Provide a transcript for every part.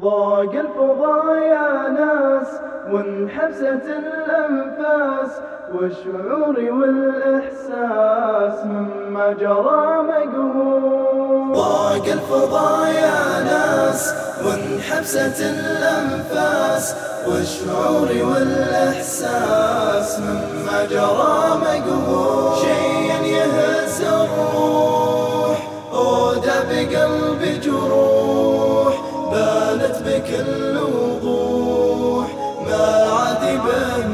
ضاق الفضا يا ناس وانحبست الأنفاس والشعور والإحساس مما جرى مقهور. ضاق الفضا يا ناس وانحبست الأنفاس والشعور والإحساس مما جرى مقهور. شيء يهز الروح أودى بقلب جروح. بكل وضوح ما عاد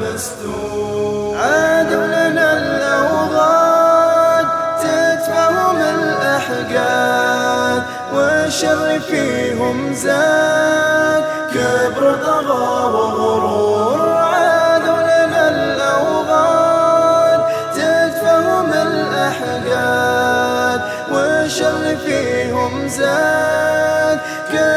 مستور عادوا لنا الأوغاد تتفهم الأحقاد والشر فيهم زاد. كبر طغى وغرور عادوا لنا الأوغاد تتفهم الأحقاد والشر فيهم زاد. كبر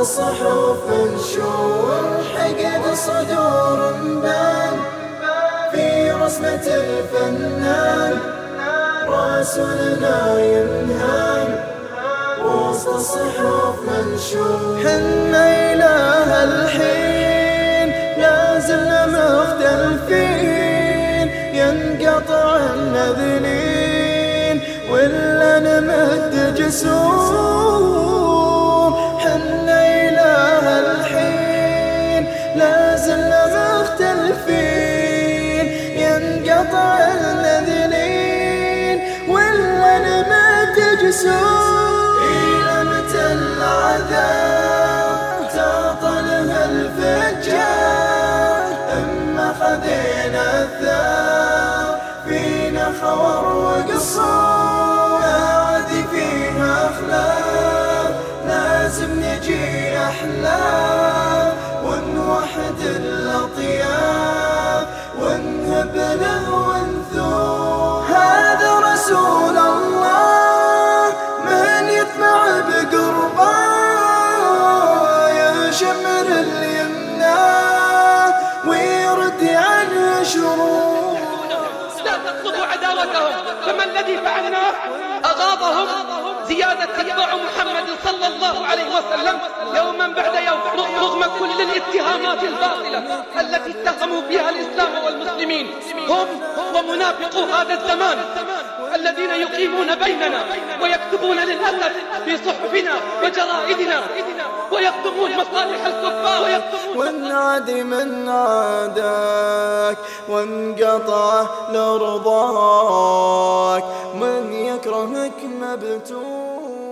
الصحف منشور حقد الصدور انبان في رسمة الفنان رسولنا ينهان. وسط الصحف منشور. حنا إله الحين لازلنا مختلفين. ينقطع النذلين ولا نمد جسوم جسوم إلى متى العذاب؟ تعطلها الفجار أما خذينا الثار فينا خور وقصور عداوتهم فما الذي فعلناه؟ أغاظهم زيادة اتباع محمد صلى الله عليه وسلم يوما بعد يوم رغم كل الاتهامات الباطلة التي اتهموا بها الإسلام والمسلمين. هم ومنافقو هذا الزمان. الذين يقيمون بيننا ويكتبون للأسف في صحفنا وجرائدنا ويخدمون مصالح الكفار. والنادي من عاداك وانقطع لرضاك من يكرهك مبتور